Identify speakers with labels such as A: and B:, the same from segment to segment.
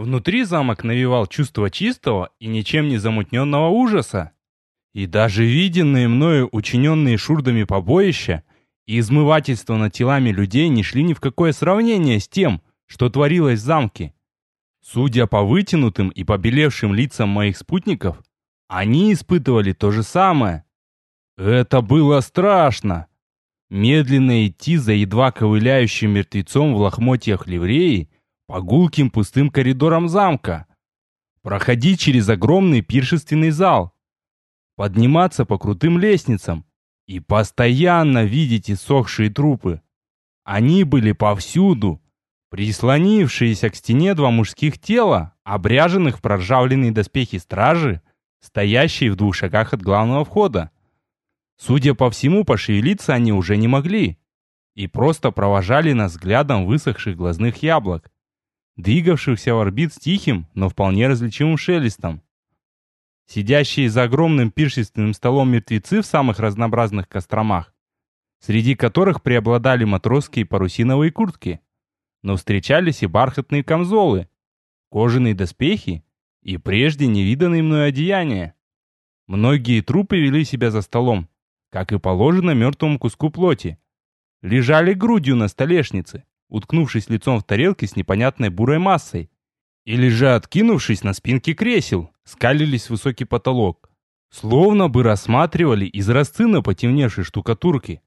A: Внутри замок навевал чувство чистого и ничем не замутненного ужаса. И даже виденные мною учиненные шурдами побоища и измывательство над телами людей не шли ни в какое сравнение с тем, что творилось в замке. Судя по вытянутым и побелевшим лицам моих спутников, они испытывали то же самое. Это было страшно. Медленно идти за едва ковыляющим мертвецом в лохмотьях ливреи по гулким пустым коридорам замка. Проходить через огромный пиршественный зал. Подниматься по крутым лестницам. И постоянно видеть иссохшие трупы. Они были повсюду. Прислонившиеся к стене два мужских тела, обряженных в проржавленные доспехи стражи, стоящие в двух шагах от главного входа. Судя по всему, пошевелиться они уже не могли и просто провожали нас взглядом высохших глазных яблок, двигавшихся в орбит с тихим, но вполне различимым шелестом. Сидящие за огромным пиршественным столом мертвецы в самых разнообразных костромах, среди которых преобладали матросские парусиновые куртки, но встречались и бархатные камзолы, кожаные доспехи и прежде невиданные мной одеяния. Многие трупы вели себя за столом, как и положено мертвому куску плоти. Лежали грудью на столешнице, уткнувшись лицом в тарелке с непонятной бурой массой. Или же, откинувшись на спинки кресел, скалились в высокий потолок. Словно бы рассматривали изразцы на потемневшей штукатурке.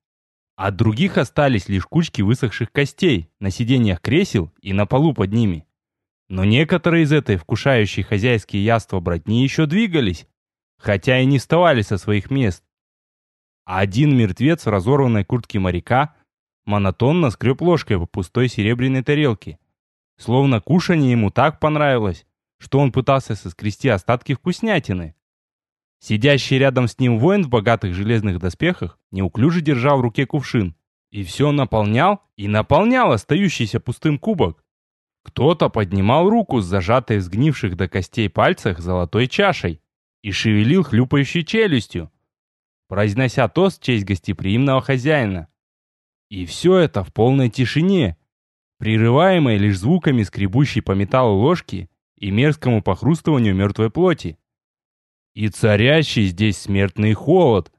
A: От других остались лишь кучки высохших костей на сиденьях кресел и на полу под ними. Но некоторые из этой вкушающей хозяйские яства братни еще двигались, хотя и не вставали со своих мест а один мертвец в разорванной куртке моряка монотонно скреб ложкой по пустой серебряной тарелке. Словно кушанье ему так понравилось, что он пытался соскрести остатки вкуснятины. Сидящий рядом с ним воин в богатых железных доспехах неуклюже держал в руке кувшин и все наполнял и наполнял остающийся пустым кубок. Кто-то поднимал руку с зажатой в сгнивших до костей пальцах золотой чашей и шевелил хлюпающей челюстью, произнося тост в честь гостеприимного хозяина. И все это в полной тишине, прерываемой лишь звуками скребущей по металлу ложки и мерзкому похрустыванию мертвой плоти. И царящий здесь смертный холод,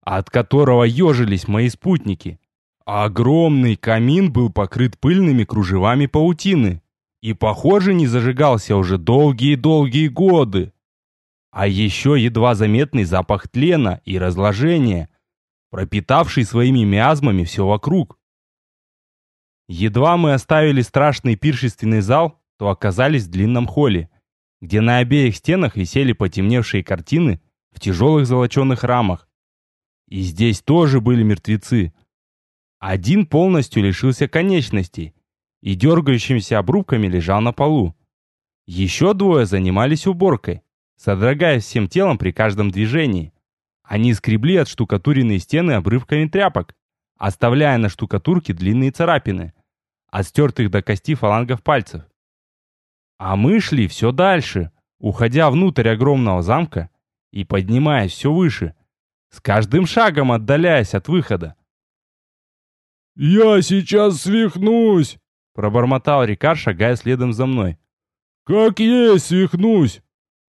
A: от которого ежились мои спутники. Огромный камин был покрыт пыльными кружевами паутины и, похоже, не зажигался уже долгие-долгие годы. А еще едва заметный запах тлена и разложения, пропитавший своими миазмами все вокруг. Едва мы оставили страшный пиршественный зал, то оказались в длинном холле, где на обеих стенах висели потемневшие картины в тяжелых золоченых рамах. И здесь тоже были мертвецы. Один полностью лишился конечностей и дергающимися обрубками лежал на полу. Еще двое занимались уборкой содрогаясь всем телом при каждом движении. Они скребли от штукатуренной стены обрывками тряпок, оставляя на штукатурке длинные царапины, от стертых до кости фалангов пальцев. А мы шли все дальше, уходя внутрь огромного замка и поднимаясь все выше, с каждым шагом отдаляясь от выхода.
B: «Я сейчас свихнусь!»
A: — пробормотал Рикар, шагая следом за мной.
B: «Как есть свихнусь!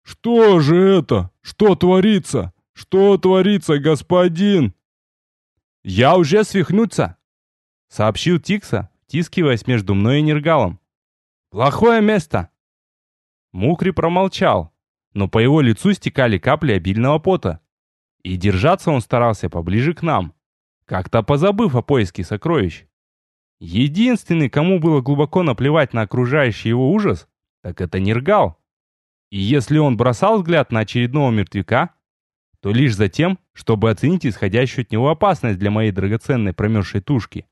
B: «Что же это? Что творится? Что творится, господин?»
A: «Я уже свихнуться!» — сообщил Тикса, тискиваясь между мной и Нергалом. «Плохое место!» Мукри промолчал, но по его лицу стекали капли обильного пота. И держаться он старался поближе к нам, как-то позабыв о поиске сокровищ. Единственный, кому было глубоко наплевать на окружающий его ужас, так это Нергал. И если он бросал взгляд на очередного мертвяка, то лишь за тем, чтобы оценить исходящую от него опасность для моей драгоценной промерзшей тушки.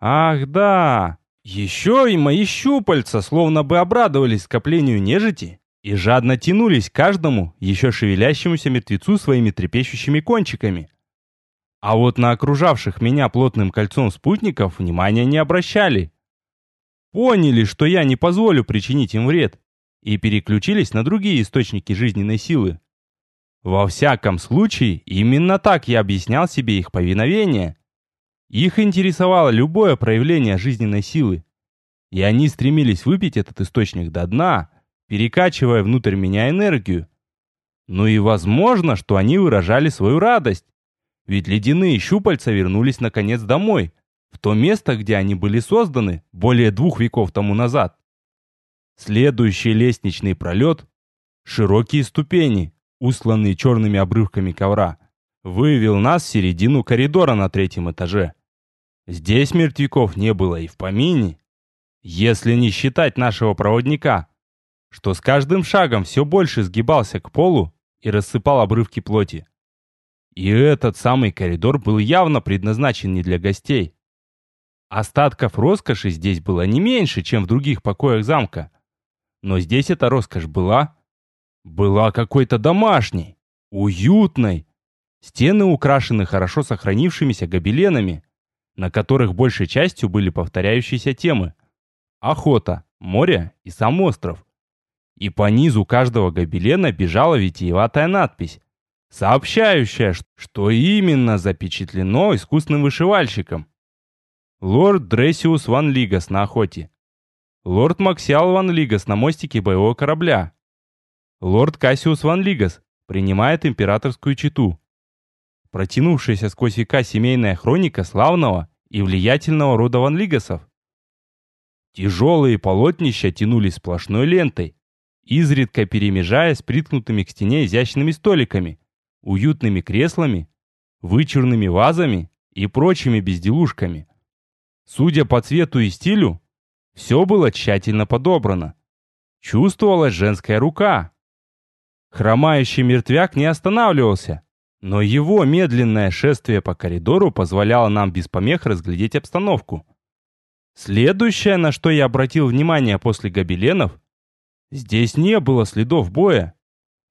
A: Ах да, еще и мои щупальца словно бы обрадовались скоплению нежити и жадно тянулись к каждому еще шевелящемуся мертвецу своими трепещущими кончиками. А вот на окружавших меня плотным кольцом спутников внимания не обращали. Поняли, что я не позволю причинить им вред и переключились на другие источники жизненной силы. Во всяком случае, именно так я объяснял себе их повиновение. Их интересовало любое проявление жизненной силы. и они стремились выпить этот источник до дна, перекачивая внутрь меня энергию. Ну и возможно, что они выражали свою радость, ведь ледяные щупальца вернулись наконец домой, в то место, где они были созданы более двух веков тому назад. Следующий лестничный пролет, широкие ступени, усланные черными обрывками ковра, вывел нас в середину коридора на третьем этаже. Здесь мертвяков не было и в помине, если не считать нашего проводника, что с каждым шагом все больше сгибался к полу и рассыпал обрывки плоти. И этот самый коридор был явно предназначен не для гостей. Остатков роскоши здесь было не меньше, чем в других покоях замка. Но здесь эта роскошь была... Была какой-то домашней, уютной. Стены украшены хорошо сохранившимися гобеленами, на которых большей частью были повторяющиеся темы. Охота, море и сам остров. И по низу каждого гобелена бежала витиеватая надпись, сообщающая, что именно запечатлено искусным вышивальщиком. Лорд Дрессиус Ван Лигас на охоте. Лорд Максиал Ван Лигас на мостике боевого корабля. Лорд Кассиус Ван Лигас принимает императорскую читу. Протянувшаяся сквозь века семейная хроника славного и влиятельного рода Ван Лигасов. Тяжелые полотнища тянулись сплошной лентой, изредка перемежаясь приткнутыми к стене изящными столиками, уютными креслами, вычурными вазами и прочими безделушками. Судя по цвету и стилю, все было тщательно подобрано. Чувствовалась женская рука. Хромающий мертвяк не останавливался, но его медленное шествие по коридору позволяло нам без помех разглядеть обстановку. Следующее, на что я обратил внимание после гобеленов, здесь не было следов боя,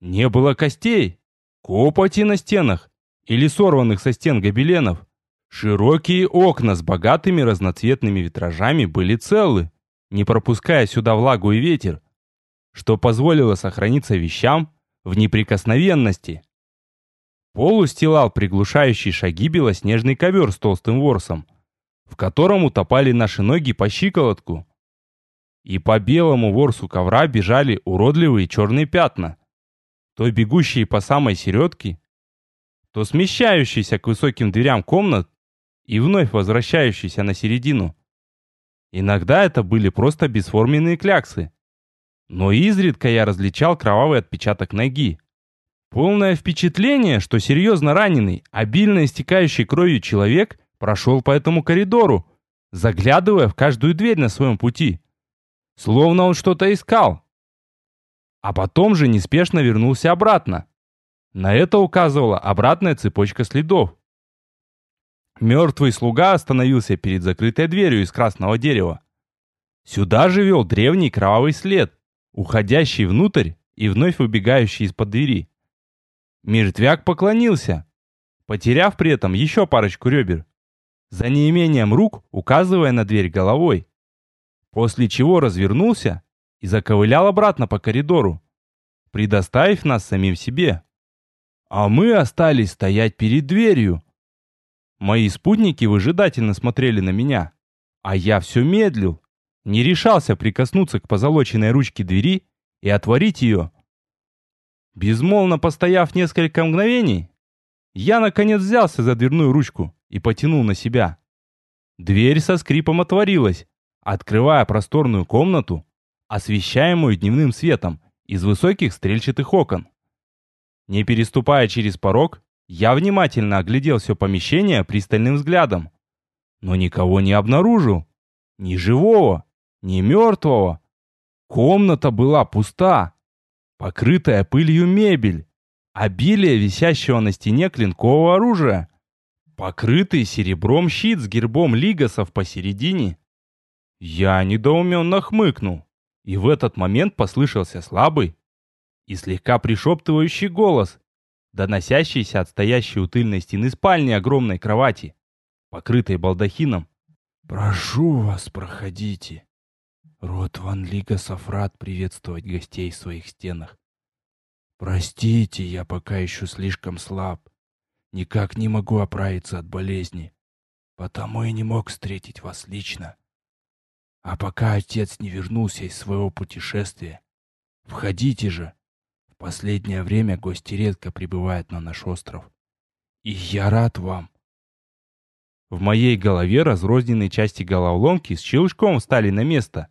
A: не было костей, копоти на стенах или сорванных со стен гобеленов. Широкие окна с богатыми разноцветными витражами были целы не пропуская сюда влагу и ветер, что позволило сохраниться вещам в неприкосновенности. Пол устилал приглушающий шаги белоснежный ковер с толстым ворсом, в котором утопали наши ноги по щиколотку. И по белому ворсу ковра бежали уродливые черные пятна, то бегущие по самой середке, то смещающиеся к высоким дверям комнат и вновь возвращающиеся на середину. Иногда это были просто бесформенные кляксы. Но изредка я различал кровавый отпечаток ноги. Полное впечатление, что серьезно раненый, обильно истекающий кровью человек прошел по этому коридору, заглядывая в каждую дверь на своем пути. Словно он что-то искал. А потом же неспешно вернулся обратно. На это указывала обратная цепочка следов. Мертвый слуга остановился перед закрытой дверью из красного дерева. Сюда же вел древний кровавый след, уходящий внутрь и вновь выбегающий из-под двери. Мертвяк поклонился, потеряв при этом еще парочку ребер, за неимением рук указывая на дверь головой, после чего развернулся и заковылял обратно по коридору, предоставив нас самим себе. А мы остались стоять перед дверью, Мои спутники выжидательно смотрели на меня, а я все медлил, не решался прикоснуться к позолоченной ручке двери и отворить ее. Безмолвно постояв несколько мгновений, я наконец взялся за дверную ручку и потянул на себя. Дверь со скрипом отворилась, открывая просторную комнату, освещаемую дневным светом из высоких стрельчатых окон. Не переступая через порог, я внимательно оглядел все помещение пристальным взглядом, но никого не обнаружил. Ни живого, ни мертвого. Комната была пуста, покрытая пылью мебель, обилие висящего на стене клинкового оружия, покрытый серебром щит с гербом Лигасов посередине. Я недоуменно хмыкнул, и в этот момент послышался слабый и слегка пришептывающий голос, доносящийся от стоящей у тыльной стены спальни огромной кровати, покрытой балдахином. «Прошу вас, проходите. Род Ван Лига Сафрат приветствовать гостей в своих стенах. Простите, я пока еще слишком слаб. Никак не могу оправиться от болезни, потому и не мог встретить вас лично. А пока отец не вернулся из своего путешествия, входите же. В последнее время гости редко прибывают на наш остров. И я рад вам. В моей голове разрозненные части головоломки с щелчком встали на место.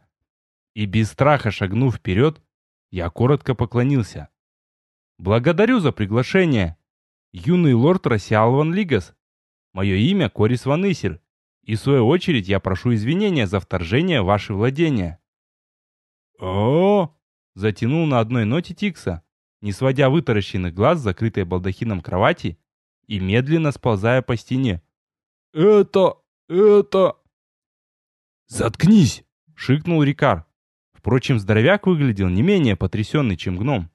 A: И без страха шагнув вперед, я коротко поклонился. «Благодарю за приглашение. Юный лорд Рассиал Ван Лигас. Мое имя Корис Ван Исер. И в свою очередь я прошу извинения за вторжение в ваши владения».
B: «О!»
A: — затянул на одной ноте Тикса, не сводя вытаращенных глаз, закрытой балдахином кровати, и медленно сползая по стене.
B: «Это... это...»
A: «Заткнись!» — шикнул Рикар. Впрочем, здоровяк выглядел не менее потрясенный, чем гном.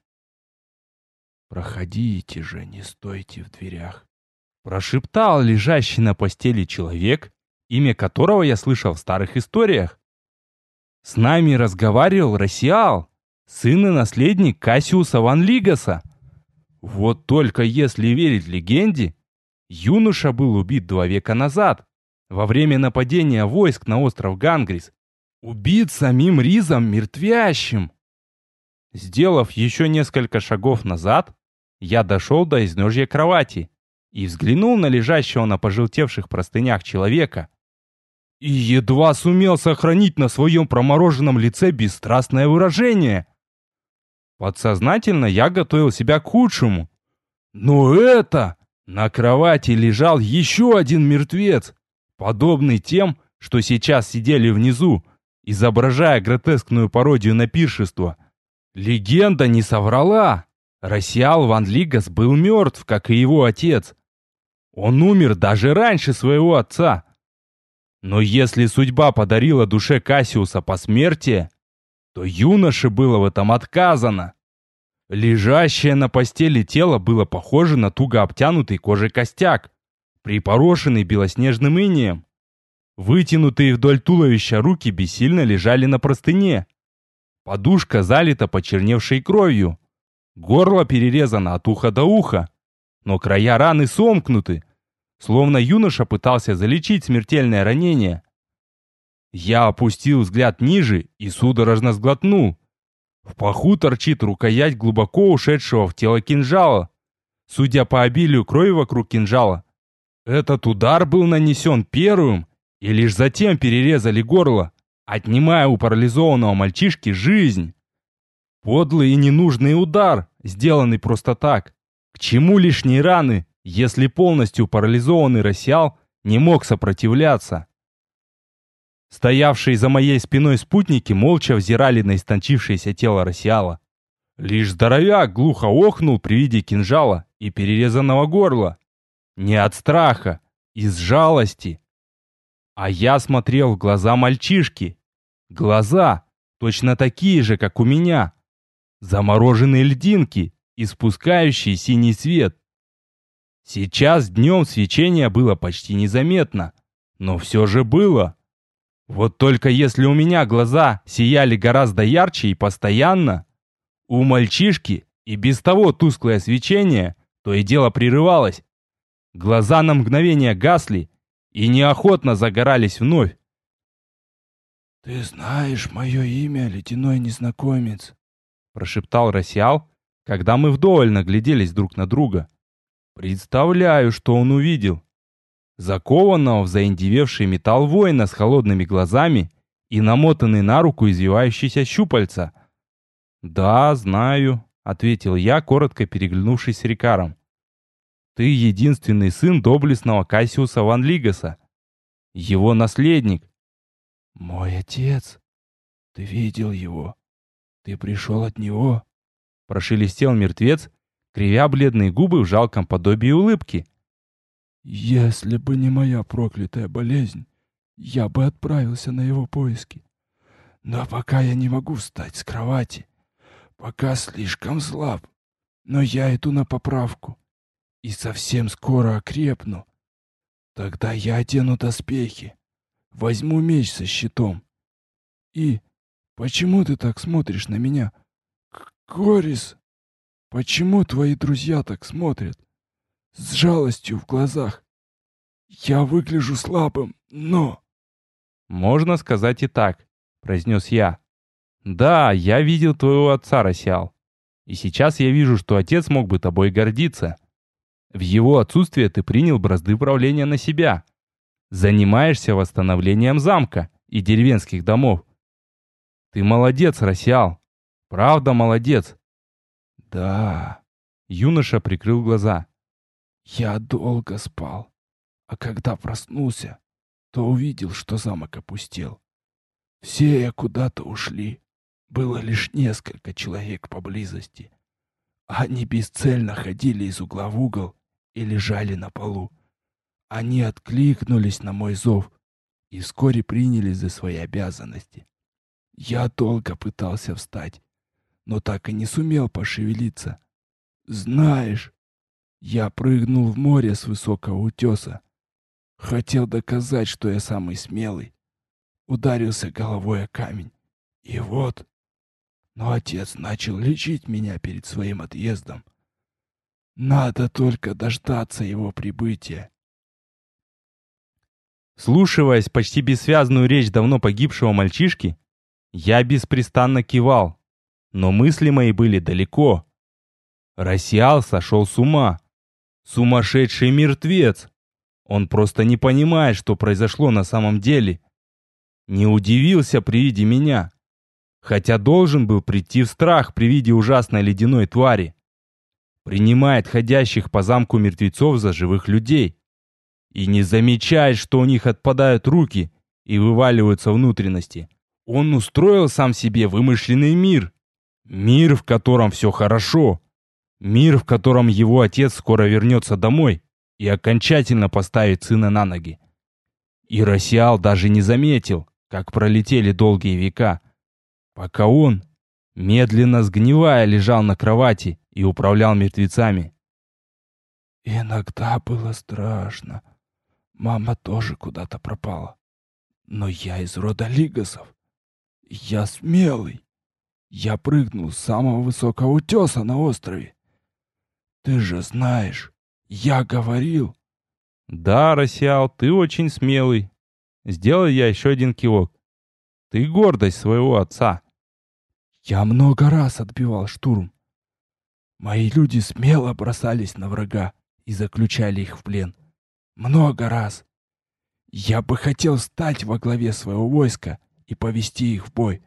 A: «Проходите же, не стойте в дверях!» Прошептал лежащий на постели человек, имя которого я слышал в старых историях. С нами разговаривал Рассиал, сын и наследник Кассиуса Ван Лигаса. Вот только если верить легенде, юноша был убит два века назад, во время нападения войск на остров Гангрис. Убит самим Ризом мертвящим. Сделав еще несколько шагов назад, я дошел до изножья кровати и взглянул на лежащего на пожелтевших простынях человека. И едва сумел сохранить на своем промороженном лице бесстрастное выражение. Подсознательно я готовил себя к худшему. Но это... На кровати лежал еще один мертвец, подобный тем, что сейчас сидели внизу, изображая гротескную пародию на пиршество. Легенда не соврала. Рассиал Ван Лигас был мертв, как и его отец. Он умер даже раньше своего отца. Но если судьба подарила душе Кассиуса посмертие, то юноше было в этом отказано. Лежащее на постели тело было похоже на туго обтянутый кожей костяк, припорошенный белоснежным инеем. Вытянутые вдоль туловища руки бессильно лежали на простыне. Подушка залита почерневшей кровью. Горло перерезано от уха до уха, но края раны сомкнуты, словно юноша пытался залечить смертельное ранение. Я опустил взгляд ниже и судорожно сглотнул. В паху торчит рукоять глубоко ушедшего в тело кинжала. Судя по обилию крови вокруг кинжала, этот удар был нанесен первым, и лишь затем перерезали горло, отнимая у парализованного мальчишки жизнь. Подлый и ненужный удар, сделанный просто так. К чему лишние раны, если полностью парализованный Росиал не мог сопротивляться? Стоявшие за моей спиной спутники молча взирали на истончившееся тело Росиала. Лишь здоровяк глухо охнул при виде кинжала и перерезанного горла. Не от страха, из жалости. А я смотрел в глаза мальчишки. Глаза, точно такие же, как у меня замороженные льдинки, испускающие синий свет. Сейчас днем свечение было почти незаметно, но все же было. Вот только если у меня глаза сияли гораздо ярче и постоянно, у мальчишки и без того тусклое свечение то и дело прерывалось. Глаза на мгновение гасли и неохотно загорались вновь.
B: «Ты знаешь мое имя, ледяной незнакомец?»
A: прошептал Рассиал, когда мы вдоволь нагляделись друг на друга. Представляю, что он увидел. Закованного в заиндевевший металл воина с холодными глазами и намотанный на руку извивающийся щупальца. «Да, знаю», — ответил я, коротко переглянувшись с Рикаром. «Ты единственный сын доблестного Кассиуса Ван Лигаса. Его наследник».
B: «Мой отец. Ты видел его?» «Ты пришел от него?»
A: Прошелестел мертвец, кривя бледные губы в жалком подобии улыбки.
B: «Если бы не моя проклятая болезнь, я бы отправился на его поиски. Но пока я не могу встать с кровати, пока слишком слаб, но я иду на поправку и совсем скоро окрепну. Тогда я одену доспехи, возьму меч со щитом и Почему ты так смотришь на меня? Корис, почему твои друзья так смотрят? С жалостью в глазах. Я выгляжу слабым, но...
A: Можно сказать и так. — произнес я. «Да, я видел твоего отца, Росиал. И сейчас я вижу, что отец мог бы тобой гордиться. В его отсутствие ты принял бразды правления на себя. Занимаешься восстановлением замка и деревенских домов. Ты молодец, Росиал. Правда молодец.
B: Да.
A: Юноша прикрыл глаза.
B: Я долго спал. А когда проснулся, то увидел, что замок опустел. Все куда-то ушли. Было лишь несколько человек поблизости. Они бесцельно ходили из угла в угол и лежали на полу. Они откликнулись на мой зов и вскоре принялись за свои обязанности. Я долго пытался встать, но так и не сумел пошевелиться. Знаешь, я прыгнул в море с высокого утеса. Хотел доказать, что я самый смелый. Ударился головой о камень. И вот... Но отец начал лечить меня перед своим отъездом. Надо только дождаться его прибытия.
A: Слушиваясь почти бессвязную речь давно погибшего мальчишки, я беспрестанно кивал, но мысли мои были далеко. Рассиал сошел с ума. Сумасшедший мертвец. Он просто не понимает, что произошло на самом деле. Не удивился при виде меня, хотя должен был прийти в страх при виде ужасной ледяной твари. Принимает ходящих по замку мертвецов за живых людей и не замечает, что у них отпадают руки и вываливаются внутренности. Он устроил сам себе вымышленный мир. Мир, в котором все хорошо. Мир, в котором его отец скоро вернется домой и окончательно поставит сына на ноги. И Росиал даже не заметил, как пролетели долгие века, пока он, медленно сгнивая, лежал на кровати и управлял мертвецами.
B: Иногда было страшно. Мама тоже куда-то пропала. Но я из рода Лигасов. Я смелый. Я прыгнул с самого высокого утеса на острове. Ты же знаешь, я говорил.
A: Да, Росиал, ты очень смелый. Сделай я еще один кивок. Ты гордость своего отца.
B: Я много раз отбивал штурм. Мои люди смело бросались на врага и заключали их в плен. Много раз. Я бы хотел стать во главе своего войска и повести их в бой.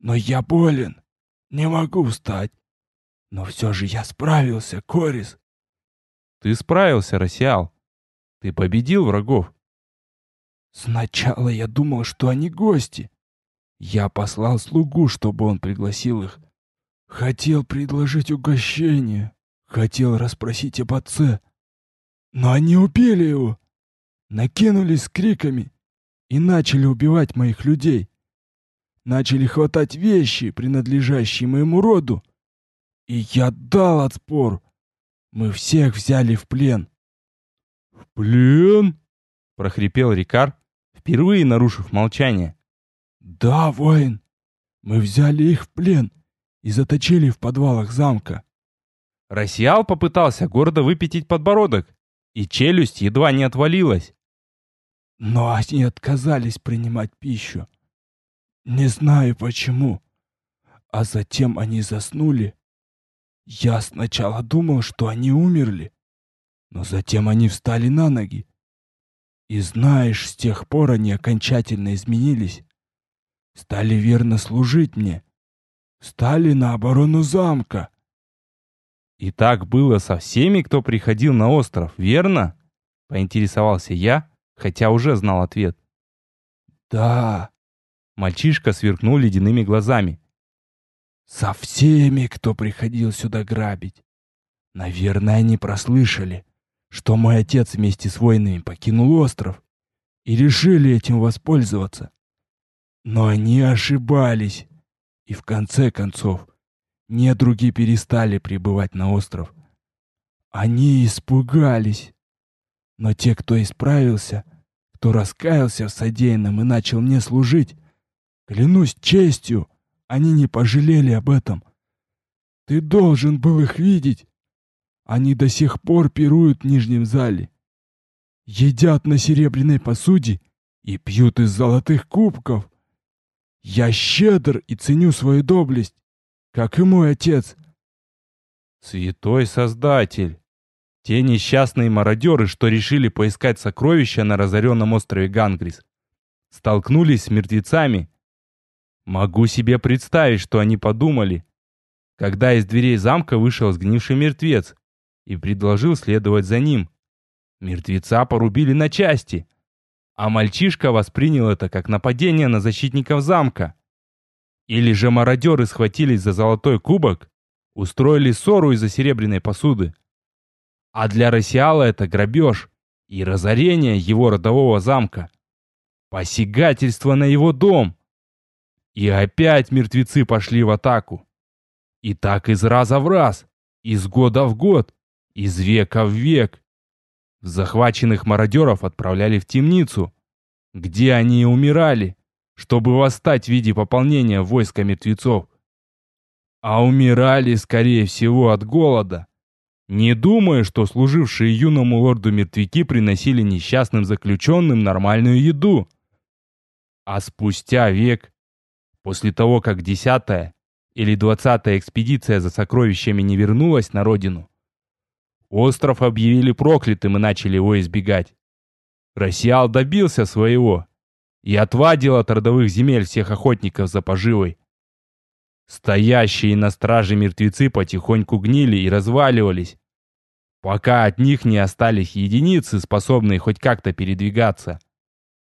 B: Но я болен, не могу встать. Но все же я справился, Корис.
A: Ты справился, Росиал. Ты победил врагов.
B: Сначала я думал, что они гости. Я послал слугу, чтобы он пригласил их. Хотел предложить угощение. Хотел расспросить об отце. Но они убили его, накинулись с криками и начали убивать моих людей. Начали хватать вещи, принадлежащие моему роду. И я дал отпор. Мы всех взяли в плен.
A: «В плен?» — прохрипел Рикар, впервые нарушив молчание.
B: «Да, воин, мы взяли их в плен и заточили в подвалах замка».
A: Рассиал попытался гордо выпятить подбородок, и челюсть едва не отвалилась.
B: Но они отказались принимать пищу. Не знаю почему. А затем они заснули. Я сначала думал, что они умерли, но затем они встали на ноги. И знаешь, с тех пор они окончательно изменились. Стали верно служить мне. Стали на оборону замка.
A: И так было со всеми, кто приходил на остров, верно? Поинтересовался я, хотя уже знал ответ.
B: Да.
A: Мальчишка сверкнул ледяными глазами.
B: Со всеми, кто приходил сюда грабить. Наверное, они прослышали, что мой отец вместе с воинами покинул остров и решили этим воспользоваться. Но они ошибались, и в конце концов недруги перестали прибывать на остров. Они испугались. Но те, кто исправился, кто раскаялся в содеянном и начал мне служить, клянусь честью, они не пожалели об этом. Ты должен был их видеть. Они до сих пор пируют в нижнем зале. Едят на серебряной посуде и пьют из золотых кубков. Я щедр и ценю свою доблесть, как и мой отец.
A: Святой Создатель! Те несчастные мародеры, что решили поискать сокровища на разоренном острове Гангрис, столкнулись с мертвецами. Могу себе представить, что они подумали, когда из дверей замка вышел сгнивший мертвец и предложил следовать за ним. Мертвеца порубили на части, а мальчишка воспринял это как нападение на защитников замка. Или же мародеры схватились за золотой кубок, устроили ссору из-за серебряной посуды. А для Росиала это грабеж и разорение его родового замка. Посягательство на его дом. И опять мертвецы пошли в атаку. И так из раза в раз, из года в год, из века в век. Захваченных мародеров отправляли в темницу, где они и умирали, чтобы восстать в виде пополнения войска мертвецов. А умирали, скорее всего, от голода не думая, что служившие юному лорду мертвяки приносили несчастным заключенным нормальную еду. А спустя век, после того, как десятая или двадцатая экспедиция за сокровищами не вернулась на родину, остров объявили проклятым и начали его избегать. Рассиал добился своего и отвадил от родовых земель всех охотников за поживой. Стоящие на страже мертвецы потихоньку гнили и разваливались, пока от них не остались единицы, способные хоть как-то передвигаться.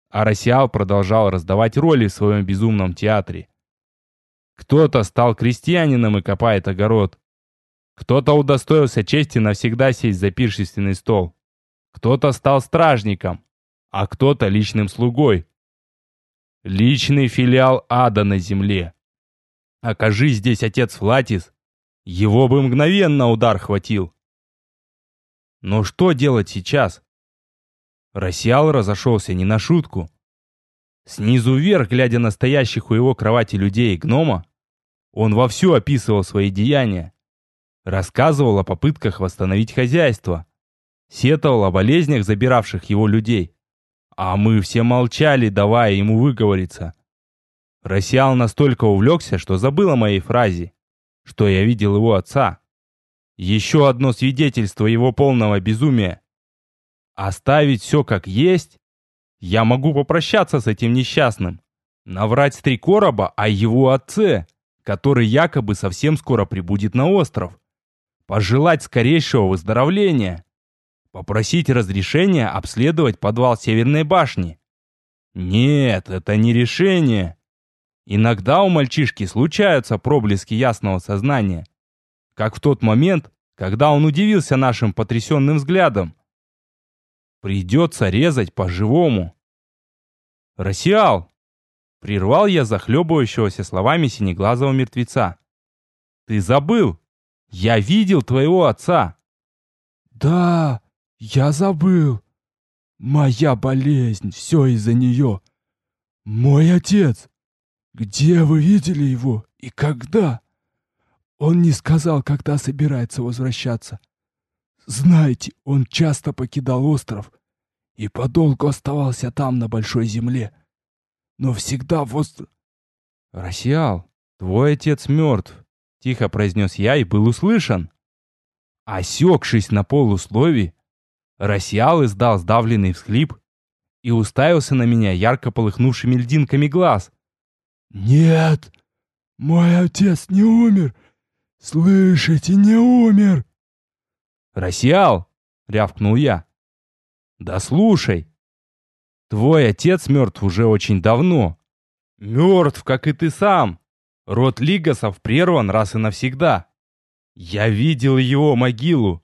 A: А Рассиал продолжал раздавать роли в своем безумном театре. Кто-то стал крестьянином и копает огород. Кто-то удостоился чести навсегда сесть за пиршественный стол. Кто-то стал стражником, а кто-то личным слугой. Личный филиал ада на земле. Окажись здесь отец Флатис, его бы мгновенно удар хватил. Но что делать сейчас? Рассиал разошелся не на шутку. Снизу вверх, глядя на стоящих у его кровати людей и гнома, он вовсю описывал свои деяния. Рассказывал о попытках восстановить хозяйство. Сетовал о болезнях, забиравших его людей. А мы все молчали, давая ему выговориться. Рассиал настолько увлекся, что забыл о моей фразе, что я видел его отца. Еще одно свидетельство его полного безумия. Оставить все как есть? Я могу попрощаться с этим несчастным. Наврать три короба о его отце, который якобы совсем скоро прибудет на остров. Пожелать скорейшего выздоровления. Попросить разрешения обследовать подвал Северной башни. Нет, это не решение. Иногда у мальчишки случаются проблески ясного сознания. Как в тот момент, когда он удивился нашим потрясенным взглядом. Придется резать по-живому. «Рассиал!» — прервал я захлебывающегося словами синеглазого мертвеца. «Ты забыл! Я видел твоего отца!»
B: «Да, я забыл. Моя болезнь, все из-за нее. Мой отец!» «Где вы видели его и когда?» Он не сказал, когда собирается возвращаться. Знаете, он часто покидал остров и подолгу оставался там, на большой земле. Но всегда в остров...
A: «Рассиал, твой отец мертв», — тихо произнес я и был услышан. Осекшись на полуслове, Рассиал издал сдавленный всхлип и уставился на меня ярко полыхнувшими льдинками глаз.
B: «Нет, мой отец не умер! Слышите, не умер!»
A: «Рассиал!» — рявкнул я. «Да слушай! Твой отец мертв уже очень давно. Мертв, как и ты сам. Род Лигасов прерван раз и навсегда. Я видел его могилу.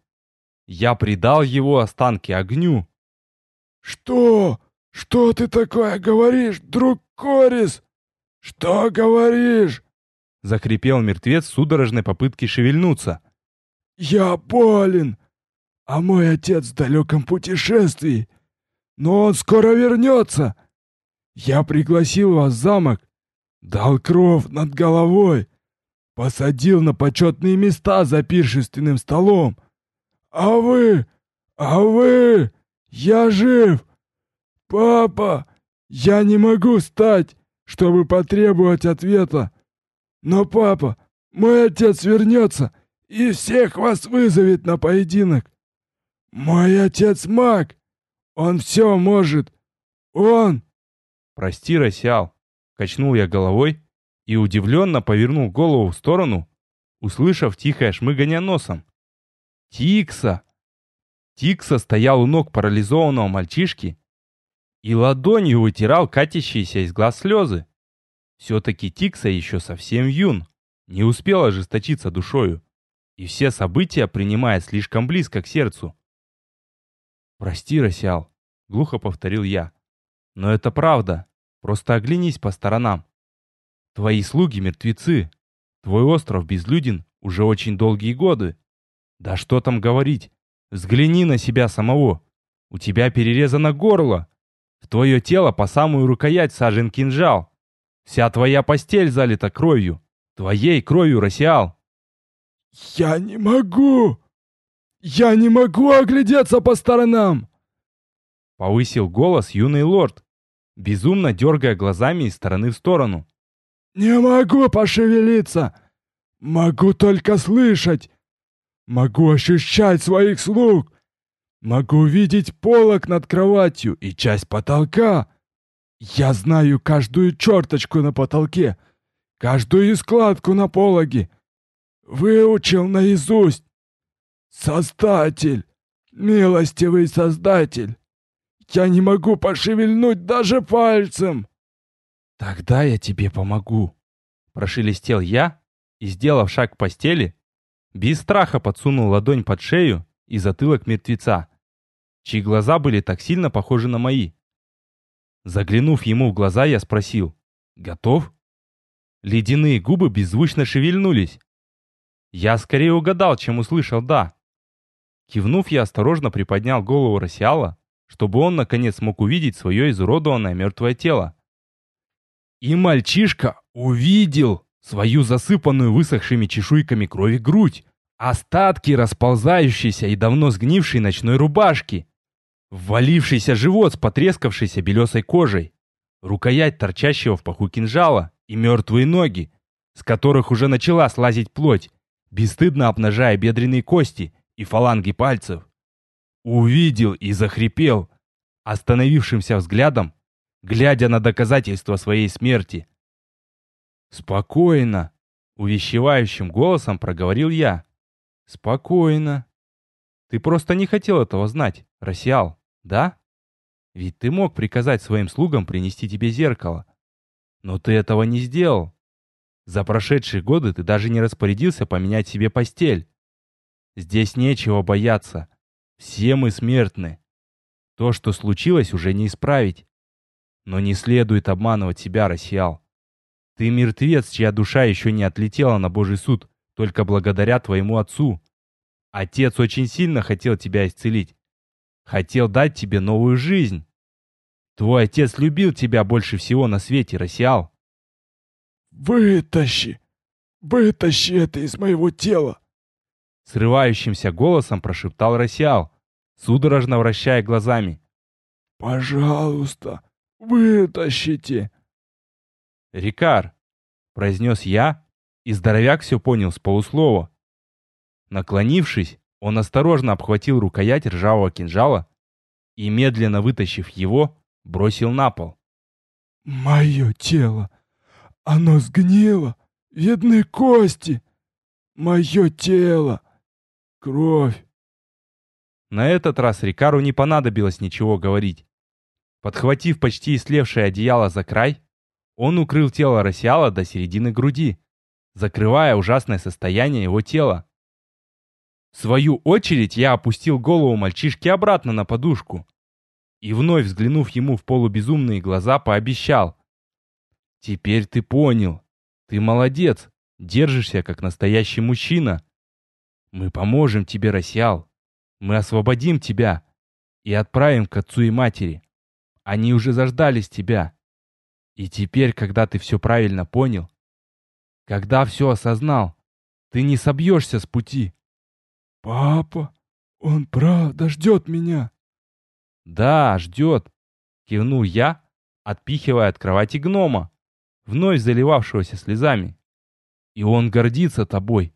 A: Я предал его останки огню».
B: «Что? Что ты такое говоришь, друг Корис?» «Что говоришь?»
A: — закрепел мертвец в судорожной попытке шевельнуться.
B: «Я болен, а мой отец в далеком путешествии, но он скоро вернется. Я пригласил вас в замок, дал кров над головой, посадил на почетные места за пиршественным столом. А вы, а вы, я жив! Папа, я не могу встать!» чтобы потребовать ответа. Но, папа, мой отец вернется и всех вас вызовет на поединок. Мой отец маг. Он все может. Он...
A: Прости, Росял. Качнул я головой и удивленно повернул голову в сторону, услышав тихое шмыгание носом. Тикса! Тикса стоял у ног парализованного мальчишки и ладонью вытирал катящиеся из глаз слезы. Все-таки Тикса еще совсем юн, не успел ожесточиться душою, и все события принимает слишком близко к сердцу. «Прости, Росял», — глухо повторил я. «Но это правда. Просто оглянись по сторонам. Твои слуги мертвецы. Твой остров безлюден уже очень долгие годы. Да что там говорить. Взгляни на себя самого. У тебя перерезано горло. В твое тело по самую рукоять сажен кинжал. Вся твоя постель залита кровью. Твоей кровью, Росиал.
B: «Я не могу! Я не могу оглядеться по сторонам!»
A: Повысил голос юный лорд, безумно дергая глазами из стороны в сторону.
B: «Не могу пошевелиться! Могу только слышать! Могу ощущать своих слуг! Могу видеть полок над кроватью и часть потолка! Я знаю каждую черточку на потолке, каждую складку на пологе! Выучил наизусть! Создатель! Милостивый Создатель! Я не могу пошевельнуть даже пальцем!»
A: «Тогда я тебе помогу!» Прошелестел я и, сделав шаг к постели, без страха подсунул ладонь под шею и затылок мертвеца, чьи глаза были так сильно похожи на мои. Заглянув ему в глаза, я спросил «Готов?» Ледяные губы беззвучно шевельнулись. Я скорее угадал, чем услышал «да». Кивнув, я осторожно приподнял голову Росиала чтобы он наконец мог увидеть свое изуродованное мертвое тело. И мальчишка увидел свою засыпанную высохшими чешуйками крови грудь, остатки расползающейся и давно сгнившей ночной рубашки, ввалившийся живот с потрескавшейся белесой кожей, рукоять торчащего в паху кинжала и мертвые ноги, с которых уже начала слазить плоть, бесстыдно обнажая бедренные кости и фаланги пальцев. Увидел и захрипел, остановившимся взглядом, глядя на доказательства своей смерти. «Спокойно!» — увещевающим голосом проговорил я. «Спокойно. Ты просто не хотел этого знать, Росиал, да? Ведь ты мог приказать своим слугам принести тебе зеркало. Но ты этого не сделал. За прошедшие годы ты даже не распорядился поменять себе постель. Здесь нечего бояться. Все мы смертны. То, что случилось, уже не исправить. Но не следует обманывать себя, Рассиал. Ты мертвец, чья душа еще не отлетела на Божий суд, только благодаря твоему отцу. Отец очень сильно хотел тебя исцелить. Хотел дать тебе новую жизнь. Твой отец любил тебя больше всего на свете, Рассиал.
B: «Вытащи! Вытащи это из моего тела!»
A: Срывающимся голосом прошептал Рассиал, судорожно вращая глазами.
B: «Пожалуйста, вытащите!»
A: «Рикар!» — произнес я, и здоровяк все понял с полуслова. Наклонившись, он осторожно обхватил рукоять ржавого кинжала и, медленно вытащив его, бросил на пол.
B: «Мое тело! Оно сгнило! Видны кости! Мое тело! Кровь!
A: На этот раз Рикару не понадобилось ничего говорить. Подхватив почти истлевшее одеяло за край, он укрыл тело Росиала до середины груди, закрывая ужасное состояние его тела. В свою очередь я опустил голову мальчишки обратно на подушку и, вновь взглянув ему в полубезумные глаза, пообещал. «Теперь ты понял. Ты молодец. Держишься, как настоящий мужчина. Мы поможем тебе, Росиал. Мы освободим тебя и отправим к отцу и матери. Они уже заждались тебя. И теперь, когда ты все правильно понял, когда все осознал, ты не собьешься с пути.
B: Папа, он правда ждет меня.
A: Да, ждет, кивнул я, отпихивая от кровати гнома, вновь заливавшегося слезами. И он гордится тобой.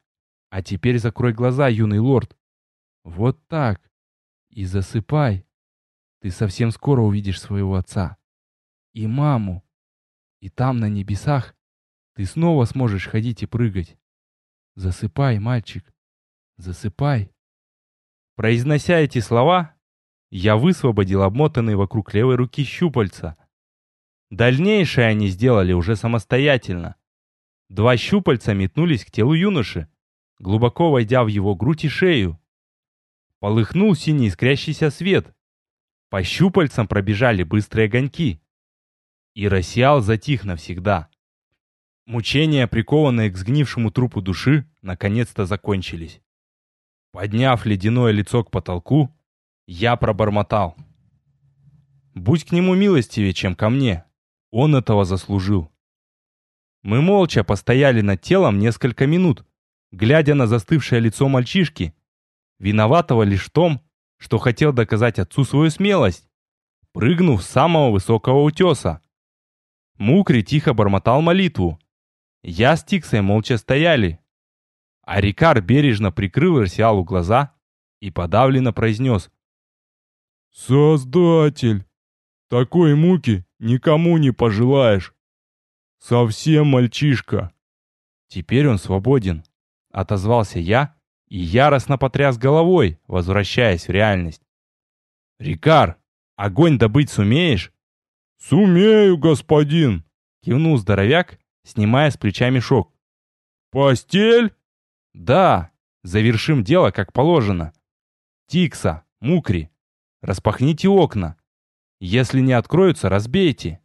A: А теперь закрой глаза, юный лорд. Вот так. И засыпай. Ты совсем скоро увидишь своего отца. И маму. И там, на небесах, ты снова сможешь ходить и прыгать. Засыпай, мальчик. Засыпай. Произнося эти слова, я высвободил обмотанные вокруг левой руки щупальца. Дальнейшее они сделали уже самостоятельно. Два щупальца метнулись к телу юноши, глубоко войдя в его грудь и шею. Полыхнул синий искрящийся свет. По щупальцам пробежали быстрые огоньки. И Росиал затих навсегда. Мучения, прикованные к сгнившему трупу души, наконец-то закончились. Подняв ледяное лицо к потолку, я пробормотал. «Будь к нему милостивее, чем ко мне. Он этого заслужил». Мы молча постояли над телом несколько минут, глядя на застывшее лицо мальчишки, виноватого лишь в том, что хотел доказать отцу свою смелость, прыгнув с самого высокого утеса. Мукри тихо бормотал молитву. Я с Тиксой молча стояли. А Рикар бережно прикрыл Арсиалу глаза и подавленно произнес.
B: «Создатель, такой муки никому не пожелаешь. Совсем мальчишка».
A: «Теперь он свободен», — отозвался я и яростно потряс головой, возвращаясь в реальность. «Рикар, огонь добыть сумеешь?»
B: «Сумею, господин», —
A: кивнул здоровяк, снимая с плеча мешок.
B: «Постель?»
A: «Да, завершим дело как положено. Тикса, Мукри, распахните окна. Если не откроются, разбейте».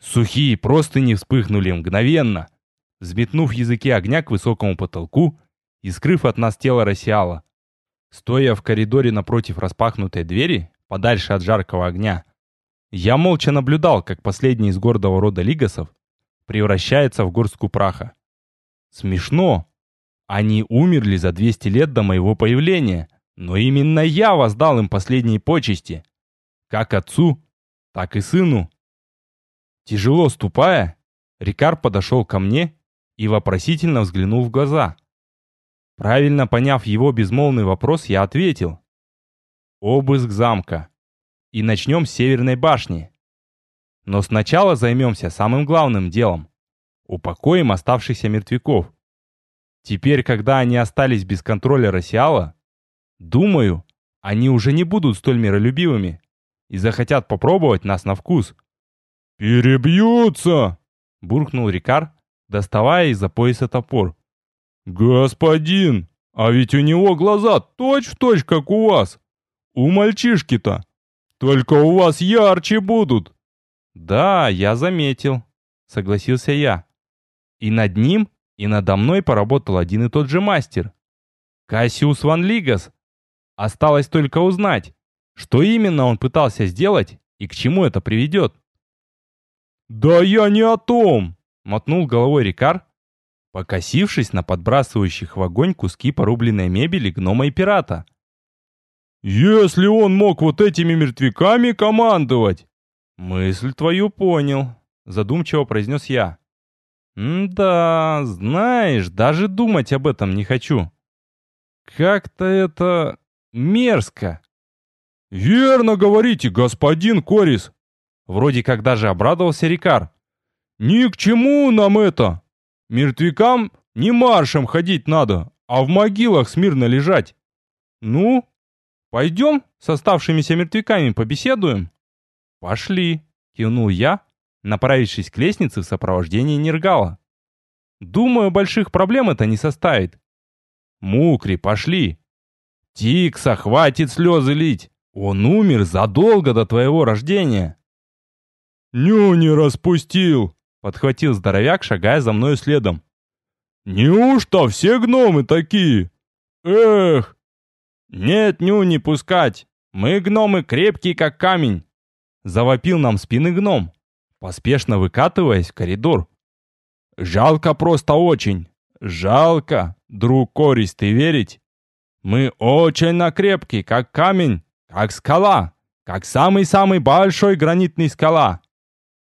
A: Сухие простыни вспыхнули мгновенно, взметнув языки огня к высокому потолку и скрыв от нас тело Росиала. Стоя в коридоре напротив распахнутой двери, подальше от жаркого огня, я молча наблюдал, как последний из гордого рода лигасов превращается в горстку праха. Смешно. Они умерли за 200 лет до моего появления, но именно я воздал им последние почести. Как отцу, так и сыну. Тяжело ступая, Рикар подошел ко мне и вопросительно взглянул в глаза. Правильно поняв его безмолвный вопрос, я ответил. Обыск замка. И начнем с северной башни. Но сначала займемся самым главным делом. Упокоим оставшихся мертвяков. Теперь, когда они остались без контроля Росиала, думаю, они уже не будут столь миролюбивыми и захотят попробовать нас на вкус.
B: «Перебьются!» — буркнул
A: Рикар, доставая из-за пояса топор.
B: «Господин, а ведь у него глаза точь-в-точь, точь, как у вас. У мальчишки-то. Только у вас ярче будут».
A: «Да, я заметил», — согласился я. «И над ним, и надо мной поработал один и тот же мастер. Кассиус Ван Лигас. Осталось только узнать, что именно он пытался сделать и к чему это приведет».
B: «Да я не о том!»
A: — мотнул головой Рикар, покосившись на подбрасывающих в огонь куски порубленной мебели гнома и пирата.
B: «Если он мог вот этими мертвяками командовать!»
A: «Мысль твою понял», — задумчиво произнес я. «Да, знаешь, даже думать об этом не хочу. Как-то это мерзко».
B: «Верно говорите, господин Корис!»
A: Вроде как даже обрадовался Рикар.
B: «Ни к чему нам это! Мертвякам не маршем ходить надо, а в могилах смирно лежать.
A: Ну, пойдем с оставшимися мертвяками побеседуем? Пошли, кивнул я, направившись к лестнице в сопровождении Нергала. Думаю, больших проблем это не составит. Мукри, пошли. Тикса, хватит слезы лить. Он умер задолго до твоего рождения.
B: Ню не распустил,
A: Подхватил здоровяк, шагая за мною следом.
B: «Неужто все гномы такие? Эх!»
A: «Нет, ню, не пускать! Мы гномы крепкие, как камень!» Завопил нам спины гном, поспешно выкатываясь в коридор. «Жалко просто очень! Жалко, друг Корис, ты верить? Мы очень накрепкие, как камень, как скала, как самый-самый большой гранитный скала!»